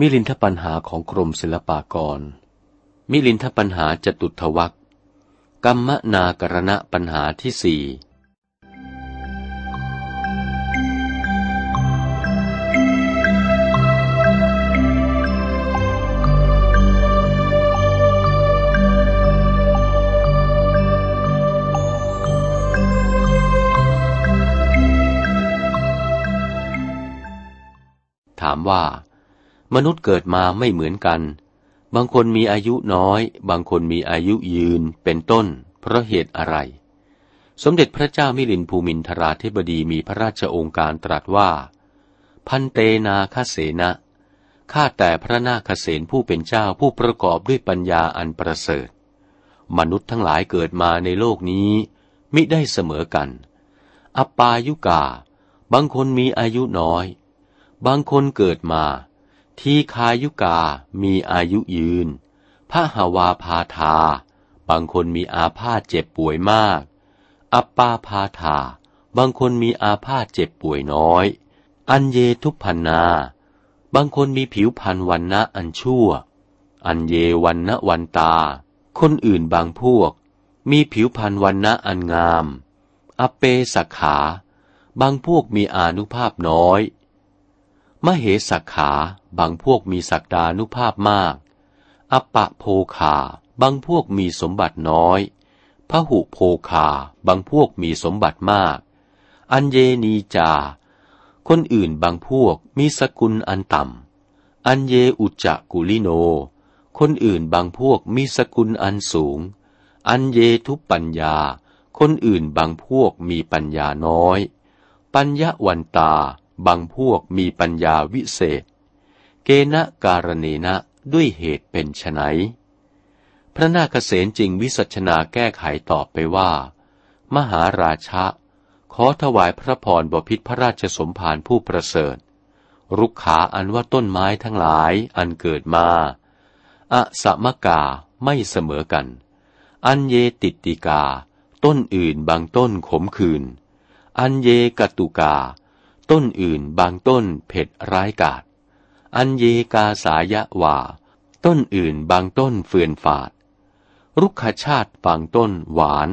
มิลินทปัญหาของกรมศิลปากร มิลินทปัญหาจตุทวักกรรมนากรณะปัญหาที่สี่ถามว่า มนุษย์เกิดมาไม่เหมือนกัน บางคนมีอายุน้อย บางคนมีอายุยืน เป็นต้น เพราะเหตุอะไร สมเด็จพระเจ้ามิลินภูมินทราธิบดีมีพระราชองค์การตรัสว่า พันเตนาคเสนะข้าแต่พระนาคเสนผู้เป็นเจ้าผู้ประกอบด้วยปัญญาอันประเสริฐ มนุษย์ทั้งหลายเกิดมาในโลกนี้มิได้เสมอกัน อปายุกา บางคนมีอายุน้อย บางคนเกิดมา ทีคายุกามีอายุยืนพระหาวาพาธา บางคนมีอาพาธเจ็บป่วยมาก อัปปาพาธา บางคนมีอาพาธเจ็บป่วยน้อย อันเยทุพันนา บางคนมีผิวพรรณวันนะอันชั่ว อันเยวันนะวันตา คนอื่นบางพวก มีผิวพรรณวันนะอันงาม อเปสักขา บางพวกมีอานุภาพน้อย มเหสักขา บางพวกมีศักดานุภาพมาก อปะโพคา บางพวกมีสมบัติน้อยพระหุโพคา บางพวกมีสมบัติมาก อัญเยนีจา คนอื่นบางพวกมีสกุลอันต่ำ อัญเยอุจกุลิโน คนอื่นบางพวกมีสกุลอันสูง อัญเยทุปัญญา คนอื่นบางพวกมีปัญญาน้อย ปัญญาวันตา บางพวกมีปัญญาวิเศษ เกณะการเนนะด้วยเหตุเป็นไฉนพระนาคเษนจึงวิสัชนาแก้ไขตอบไปว่า มหาราชะ ขอถวายพระพรบพิษพระราชสมภารผู้ประเสริฐ รุกขาอันว่าต้นไม้ทั้งหลายอันเกิดมาอะสมกาไม่เสมอกัน อันเยติติกา ต้นอื่นบางต้นขมขื่นอันเยกตุกา ต้นอื่นบางต้นเผ็ดร้ายกาจอันเยกาสายะว่าต้นอื่นบางต้นเฟื่อนฝาด รุกขชาติบางต้นหวาน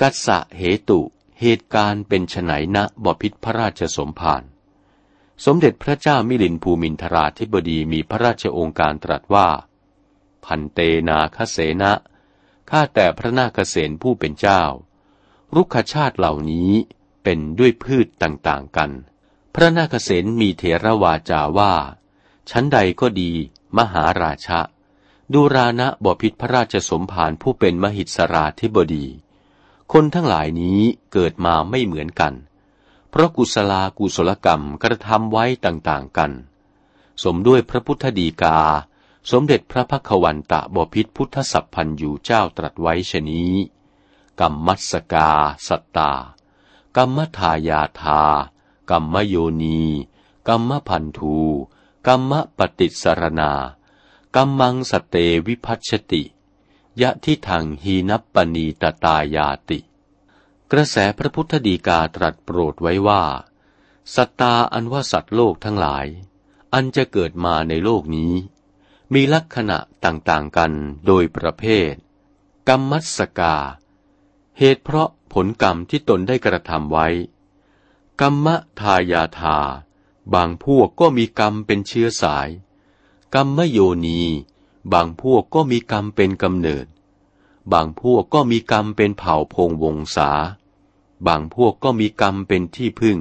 กัสสะเหตุ เหตุการณ์เป็นไนณบพิษพระราชสมภาร สมเด็จพระเจ้ามิลินภูมินทราธิบดีมีพระราชองค์การตรัสว่า พันเตนาคเสนะข้าแต่พระนาคเสนผู้เป็นเจ้า รุกขชาติเหล่านี้ เป็นด้วยพืชต่างๆกัน พระนาคเษนมีเถรวาจาว่า ชั้นใดก็ดี มหาราชะ ดูรานะบพิษพระราชสมภารผู้เป็นมหิสราธิบดี คนทั้งหลายนี้เกิดมาไม่เหมือนกัน เพราะกุศลากุศลกรรมกระทำไว้ต่างๆกัน สมด้วยพระพุทธดีกา สมเด็จพระพักวันตะบพิษพุทธสัพพันยูเจ้าตรัสไว้ชนี้กรรมมัสกา สัตตา กรรมทายาทากรรมโยนี กรรมพันธูกรรมปฏิสรณากรรมังสเตวิพัชติ ยะทิทังหีนัปปณีตตายาติ กระแสพระพุทธดีกาตรัสโปรดไว้ว่า สัตตาอันว่าสัตว์โลกทั้งหลาย อันจะเกิดมาในโลกนี้ มีลักษณะต่างๆกันโดยประเภท กรรมัสกา เหตุเพราะ ผลกรรมที่ตนได้กระทำไว้ กรรมทายาทา บางพวกก็มีกรรมเป็นเชื้อสาย กรรมโยนี บางพวกก็มีกรรมเป็นกำเนิด บางพวกก็มีกรรมเป็นเผ่าพงวงศา บางพวกก็มีกรรมเป็นที่พึ่ง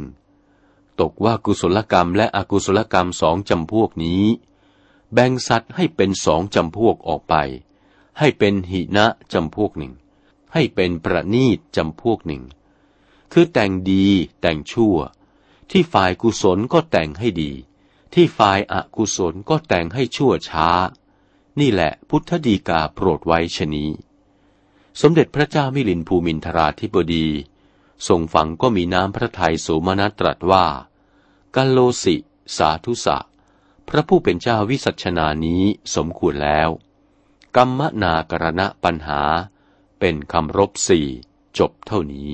ตกว่ากุศลกรรมและอกุศลกรรมสองจำพวกนี้ แบ่งสัตว์ให้เป็นสองจำพวกออกไป ให้เป็นหินะจำพวกหนึ่ง ให้เป็นประนีตจำพวกหนึ่ง คือแต่งดีแต่งชั่ว ที่ฝ่ายกุศลก็แต่งให้ดี ที่ฝ่ายอกุศลก็แต่งให้ชั่วช้า นี่แหละพุทธดีกาโปรดไว้ชนี้ สมเด็จพระเจ้ามิลินภูมินทราธิบดีทรงฝังก็มีน้ำพระทัยสูมนัตรัสว่า กัลโลสิ สาธุสะ พระผู้เป็นเจ้าวิสัชนานี้สมควรแล้ว กัมมนากรณะปัญหา เป็นคำรบสี่จบเท่านี้